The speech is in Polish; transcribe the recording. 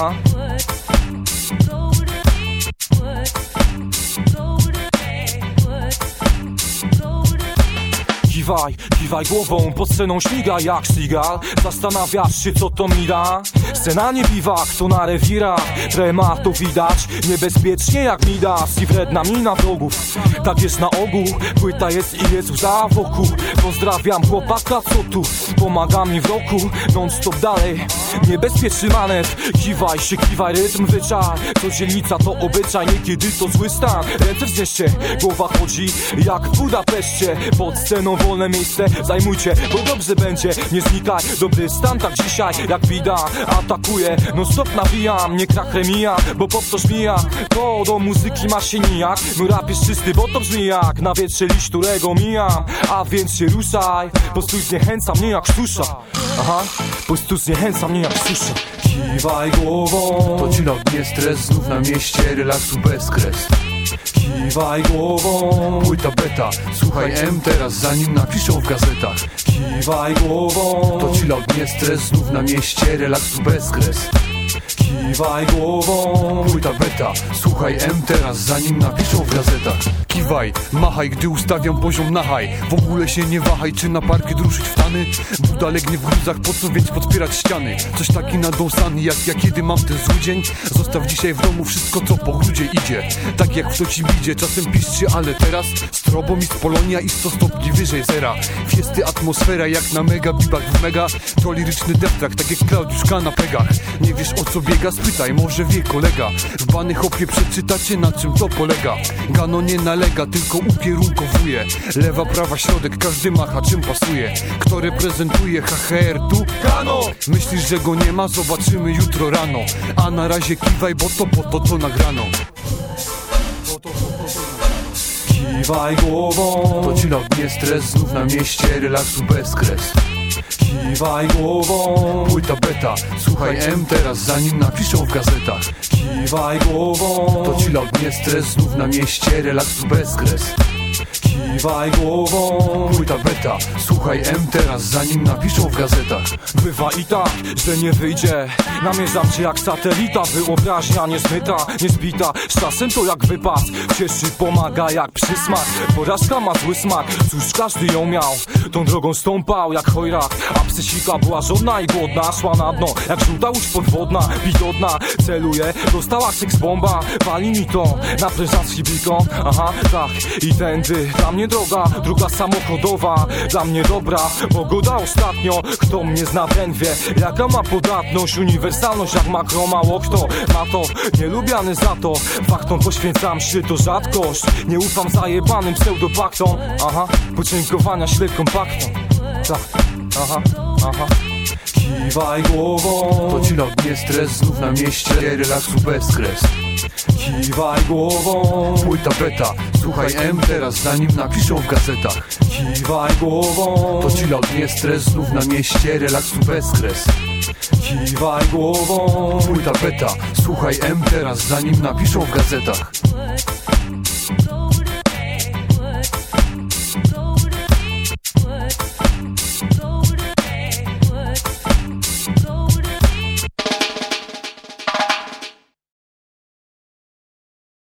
啊 kiwaj, kiwaj głową Pod sceną śmiga jak Seagal Zastanawiasz się co to mi da? Scena nie biwak, to na rewirach Trema to widać, niebezpiecznie jak Midas I wredna mina wrogów Tak jest na ogół, płyta jest i jest łza wokół Pozdrawiam chłopaka co tu Pomaga mi w roku, non stop dalej Niebezpieczny manewr Kiwaj się, kiwaj, rytm wyczaj To dzielnica, to obyczaj, niekiedy to zły stan. Ręce wznieście, głowa chodzi jak w Budapeszcie. Pod sceną wolne miejsce. Zajmujcie, bo dobrze będzie. Nie znikaj, dobry stan tak dzisiaj Jak wida, atakuję, non stop nawijam Nie mija, bo powtórz mija To do muzyki ma się nijak. Mój rap jest czysty, bo to brzmi jak. Na wietrze liść, którego mijam. A więc się ruszaj, po prostu zniechęca mnie jak susza. Aha, po prostu zniechęca mnie jak susza. Kiwaj głową. To out, nie stres, znów na mieście, relaksu bez kres Kiwaj głową. Płyta beta, słuchaj M teraz, zanim napiszą w gazetach. Kiwaj głową. To chill out, nie stres, znów na mieście, relaksu bez kres Kiwaj głową. Płyta beta, słuchaj M teraz, zanim napiszą w gazetach. Kiwaj, machaj, gdy ustawiam poziom na haj W ogóle się nie wahaj, czy na parkiet ruszyć w tany. Buda legnie w gruzach, po co więc podpierać ściany? Coś taki nadąsany, jak ja kiedy mam ten zły dzień? Zostaw dzisiaj w domu wszystko, co po grudzie idzie. Tak jak w to ci bidzie, czasem piszcie, ale teraz Strobo mi z Polonia i 100 stopni wyżej zera. Fiesty, atmosfera jak na mega bibach w mega. To liryczny deftrak, tak jak Klaudiuszka na pegach. Nie wiesz o co biega, spytaj, może wie kolega. W bany hopie przeczytacie na czym to polega. Gano nie nalega, tylko ukierunkowuje. Lewa, prawa, środek, każdy macha czym pasuje. Kto reprezentuje HHR tu? Kano! Myślisz, że go nie ma? Zobaczymy jutro rano. A na razie kiwaj, bo to po to co nagrano Kiwaj głową. To chill out, nie stres, znów na mieście, relaksu bez kres. Kiwaj głową. Płyta beta, słuchaj M teraz, zanim napiszą w gazetach. Kiwaj głową. To chill out, nie stres, znów na mieście, relaksu bez kres Kiwaj głową. Płyta beta, słuchaj M teraz, zanim napiszą w gazetach. Bywa i tak, że nie wyjdzie. Namierzam cię jak satelita Wyobraźnia niezmyta, niezbita. Z czasem to jak wypad. Cieszy, pomaga jak przysmak. Porażka ma zły smak. Cóż, każdy ją miał. Tą drogą stąpał jak chojrak A psychika była żona i głodna Szła na dno. Jak żółta łódź podwodna Widodna, celuje Dostała seks bomba. Wali mi to na prężacki biko Aha, tak. I tędy dla mnie droga Druga samochodowa. Dla mnie dobra Pogoda ostatnio. Kto mnie zna ten wie Jaka ma podatność Uniwersalność. Jak makro Mało kto ma to. Nielubiany za to. Faktom poświęcam się to rzadkość. Nie ufam zajebanym pseudopaktom. Aha Podziękowania śled kompaktom Tak Aha Aha. Kiwaj głową. To out, nie stres, znów na mieście, relaksu bez kres Kiwaj głową. Płyta beta, słuchaj M teraz, zanim napiszą w gazetach. Kiwaj głową. To chill out, nie stres, znów na mieście, relaksu bez kres Kiwaj głową. Płyta beta, słuchaj M teraz, zanim napiszą w gazetach